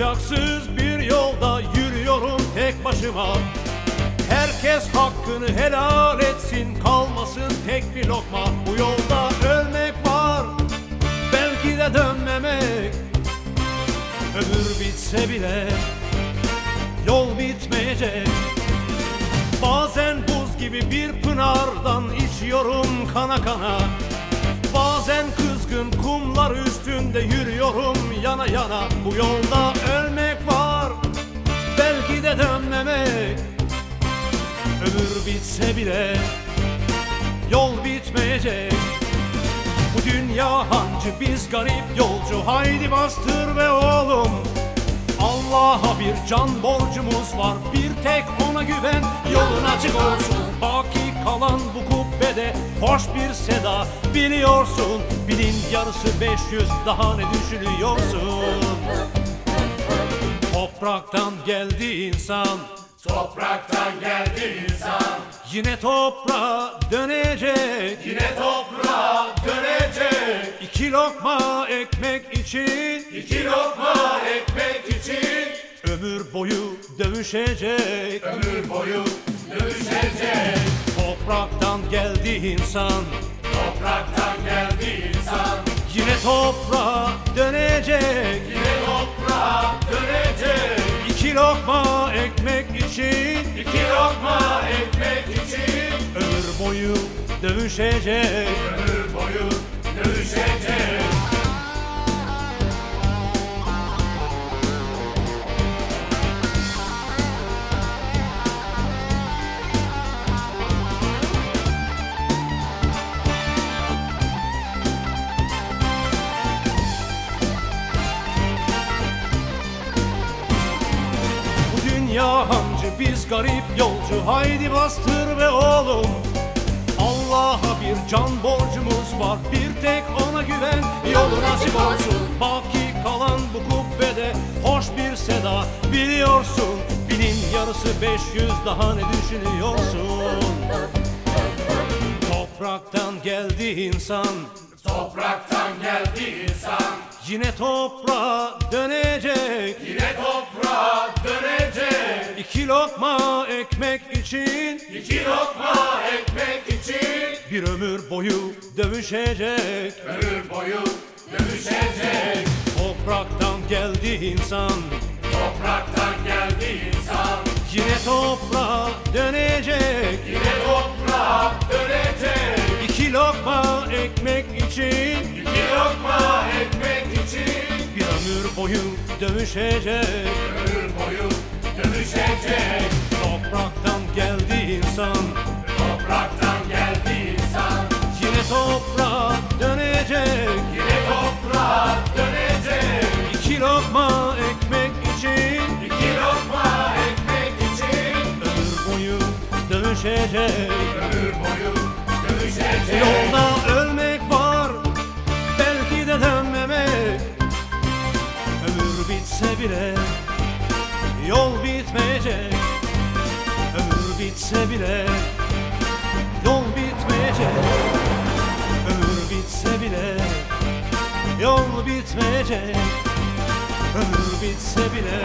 Bucaksız bir yolda yürüyorum tek başıma. Herkes hakkını helal etsin Kalmasın tek bir lokma. Bu yolda ölmek var Belki de dönmemek. Ömür bitse bile Yol bitmeyecek. Bazen buz gibi bir pınardan içiyorum kana kana Bazen kızgın kumlar üstünde yürüyorum yana yana. Bu yolda ölmek var Belki de dönmemek. Ömür bitse bile Yol bitmeyecek. Bu dünya hancı biz garip yolcu. Haydi bastır be oğlum. Allah'a bir can borcumuz var. Bir tek ona güven Yolun açık olsun. Baki kalan bu kubbede Hoş bir seda. Biliyorsun Bilin yarısı 500 daha ne düşünüyorsun? Topraktan geldi insan Topraktan geldi insan. Yine toprağa dönecek Yine toprağa dönecek. İki lokma ekmek için İki lokma ekmek için. Ömür boyu dövüşecek. Ömür boyu dövüşecek Topraktan geldi insan. Topraktan geldi insan. Yine toprağa dönecek. Yine toprağa dönecek. İki lokma ekmek için. İki lokma ekmek için. Ömür boyu dövüşecek. Ömür boyu dövüşecek biz garip yolcu Haydi bastır be oğlum. Allah'a bir can borcumuz var Bir tek ona güven Yolun açık olsun. Baki kalan bu kubbede Hoş bir seda biliyorsun. Bilin yarısı 500 daha ne düşünüyorsun? Topraktan geldi insan. Topraktan geldi insan. Yine toprağa dönecek İki lokma ekmek için. İki lokma ekmek için. Bir ömür boyu dövüşecek. Ömür boyu dövüşecek. Topraktan geldi insan. Topraktan geldi insan. Yine toprağa dönecek. Yine toprağa dönecek. İki lokma ekmek için. İki lokma ekmek için. Bir ömür boyu dövüşecek. Ömür boyu dövüşecek Ömür boyu dövüşecek Yolda ölmek var Belki de dönmemek. Ömür bitse bile Yol bitmeyecek. Ömür bitse bile Yol bitmeyecek. Ömür bitse bile Yol bitmeyecek. Ömür bitse bile